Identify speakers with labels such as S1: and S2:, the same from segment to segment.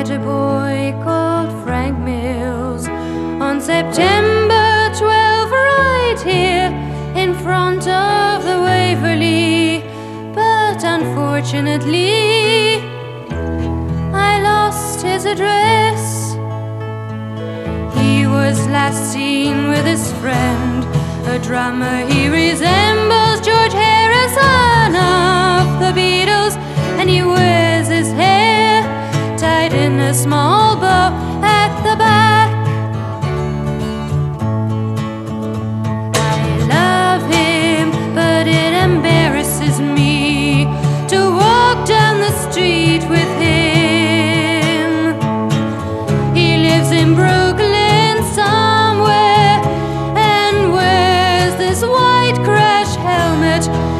S1: boy called Frank Mills on September 12, right here in front of the Waverly. But unfortunately, I lost his address. He was last seen with his friend, a drummer he small bow at the back. I love him, but it embarrasses me to walk down the street with him. He lives in Brooklyn somewhere and wears this white crash helmet. He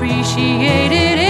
S1: appreciated it.